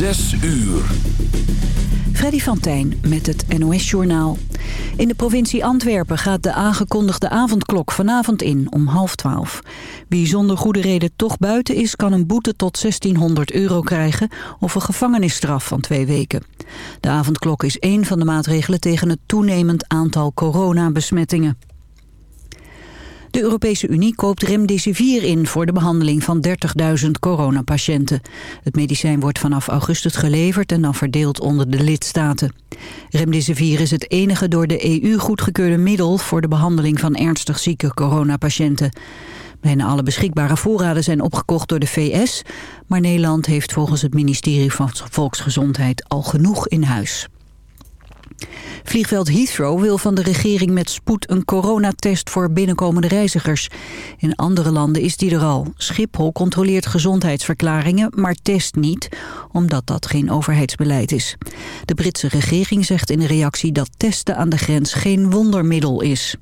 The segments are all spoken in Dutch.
Zes uur. Freddy van Tijn met het NOS-journaal. In de provincie Antwerpen gaat de aangekondigde avondklok vanavond in om half twaalf. Wie zonder goede reden toch buiten is, kan een boete tot 1600 euro krijgen... of een gevangenisstraf van twee weken. De avondklok is één van de maatregelen tegen het toenemend aantal coronabesmettingen. De Europese Unie koopt remdesivir in voor de behandeling van 30.000 coronapatiënten. Het medicijn wordt vanaf augustus geleverd en dan verdeeld onder de lidstaten. Remdesivir is het enige door de EU goedgekeurde middel voor de behandeling van ernstig zieke coronapatiënten. Bijna alle beschikbare voorraden zijn opgekocht door de VS, maar Nederland heeft volgens het ministerie van Volksgezondheid al genoeg in huis. Vliegveld Heathrow wil van de regering met spoed een coronatest voor binnenkomende reizigers. In andere landen is die er al. Schiphol controleert gezondheidsverklaringen, maar test niet, omdat dat geen overheidsbeleid is. De Britse regering zegt in een reactie dat testen aan de grens geen wondermiddel is.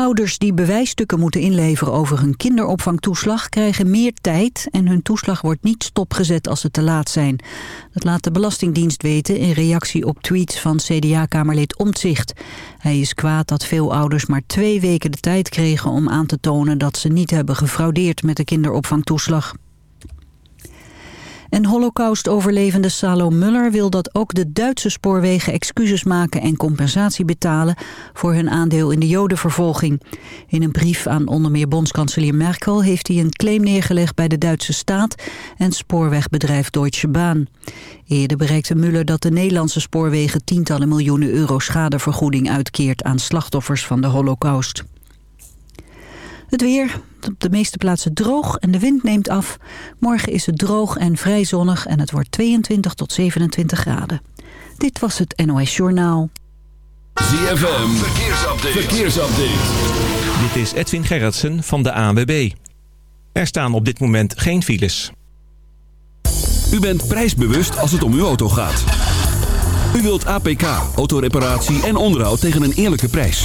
Ouders die bewijsstukken moeten inleveren over hun kinderopvangtoeslag krijgen meer tijd en hun toeslag wordt niet stopgezet als ze te laat zijn. Dat laat de Belastingdienst weten in reactie op tweets van CDA-kamerlid Omtzigt. Hij is kwaad dat veel ouders maar twee weken de tijd kregen om aan te tonen dat ze niet hebben gefraudeerd met de kinderopvangtoeslag. En holocaust-overlevende Salo Muller wil dat ook de Duitse spoorwegen excuses maken en compensatie betalen voor hun aandeel in de jodenvervolging. In een brief aan onder meer bondskanselier Merkel heeft hij een claim neergelegd bij de Duitse staat en spoorwegbedrijf Deutsche Bahn. Eerder bereikte Muller dat de Nederlandse spoorwegen tientallen miljoenen euro schadevergoeding uitkeert aan slachtoffers van de holocaust. Het weer, op de meeste plaatsen droog en de wind neemt af. Morgen is het droog en vrij zonnig en het wordt 22 tot 27 graden. Dit was het NOS Journaal. ZFM, verkeersupdate. verkeersupdate. Dit is Edwin Gerritsen van de ANWB. Er staan op dit moment geen files. U bent prijsbewust als het om uw auto gaat. U wilt APK, autoreparatie en onderhoud tegen een eerlijke prijs.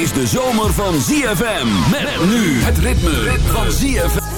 Is de zomer van ZFM. Met nu het ritme van ZFM.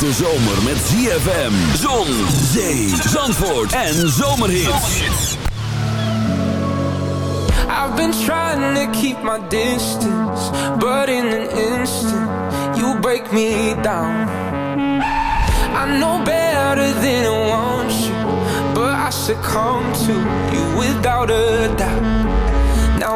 Hete zomer met ZFM, zon, zee, zandvoort en zomerhits. I've been trying to keep my distance, but in an instant, you break me down. I know better than I want you, but I succumb to you without a doubt.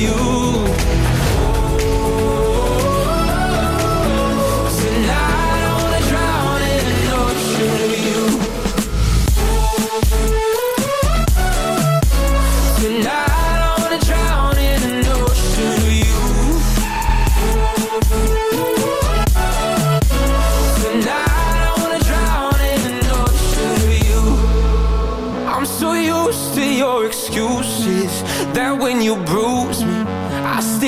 you. Bruise me I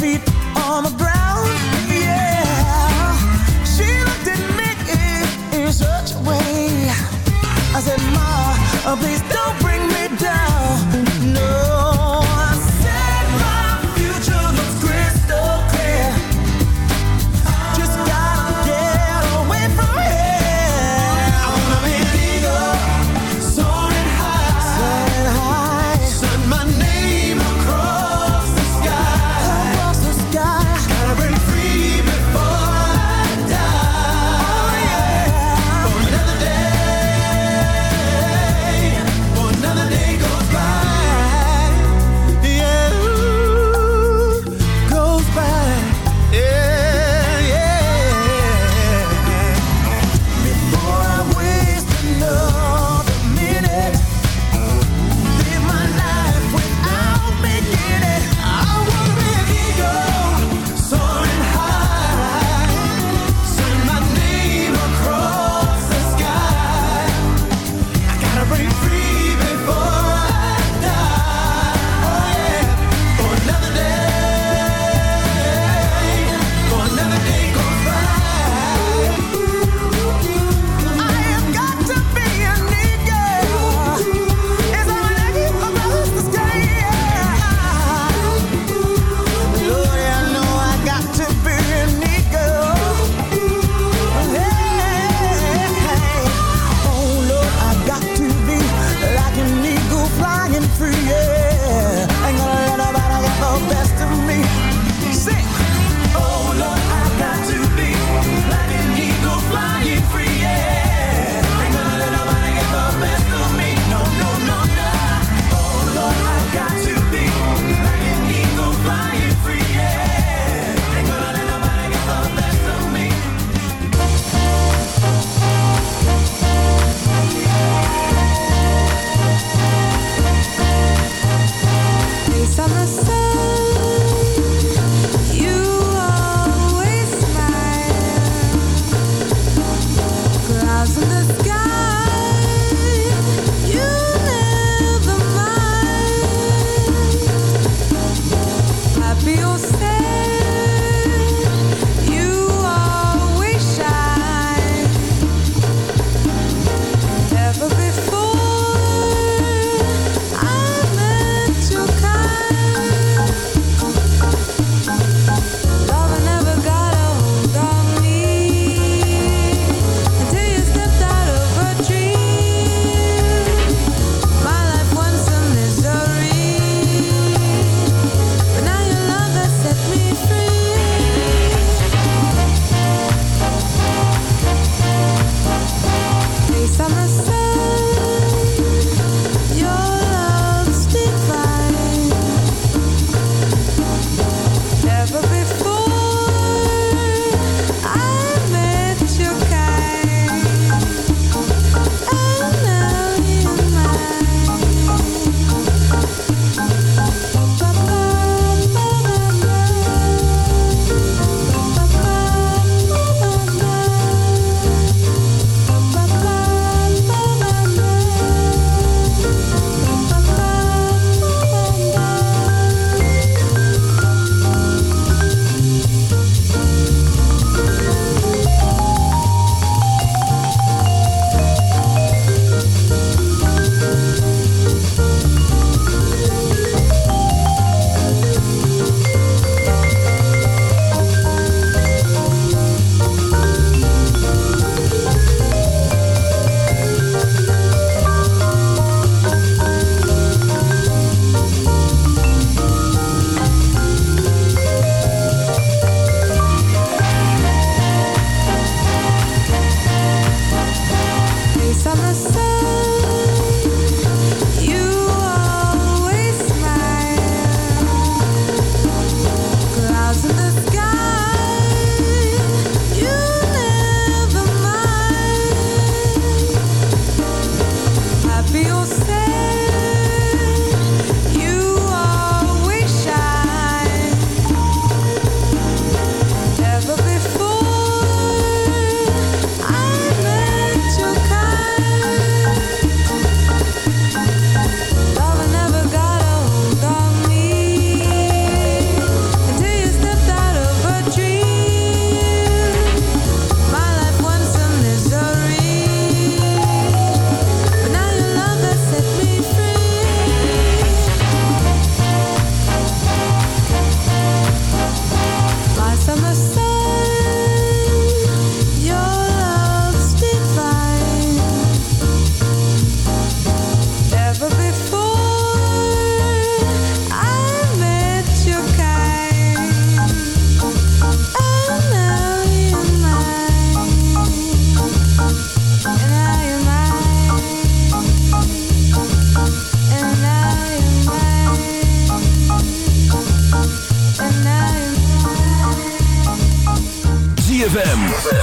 feet.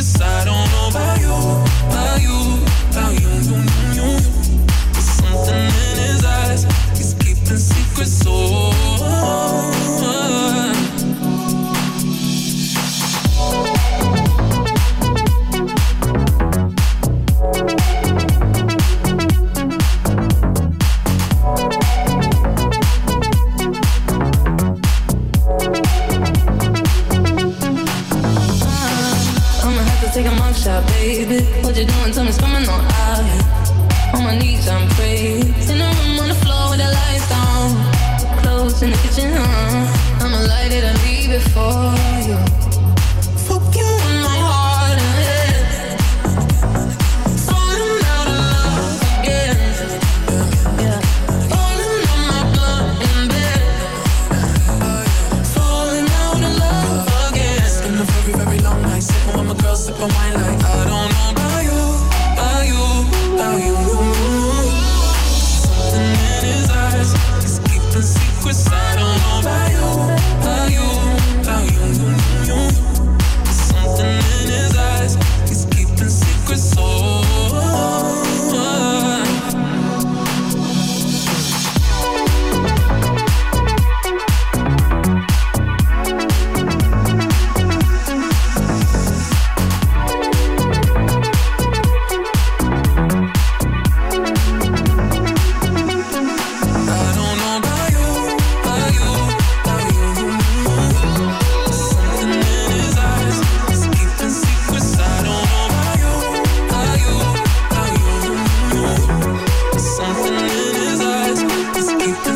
i Don't know about you, about you.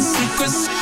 secrets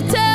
you tell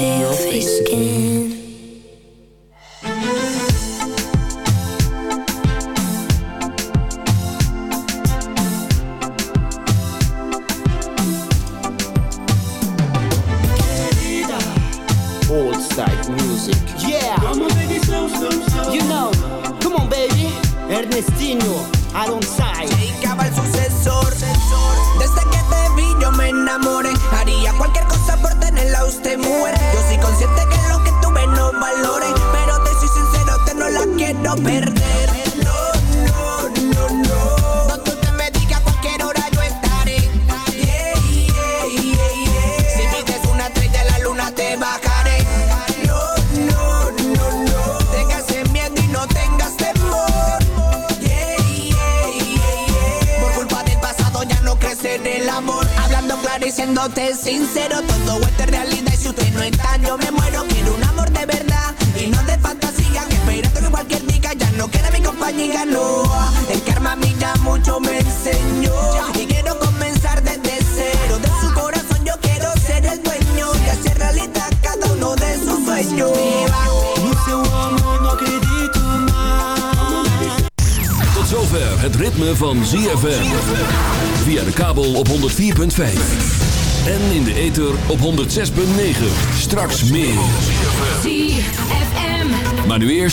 see you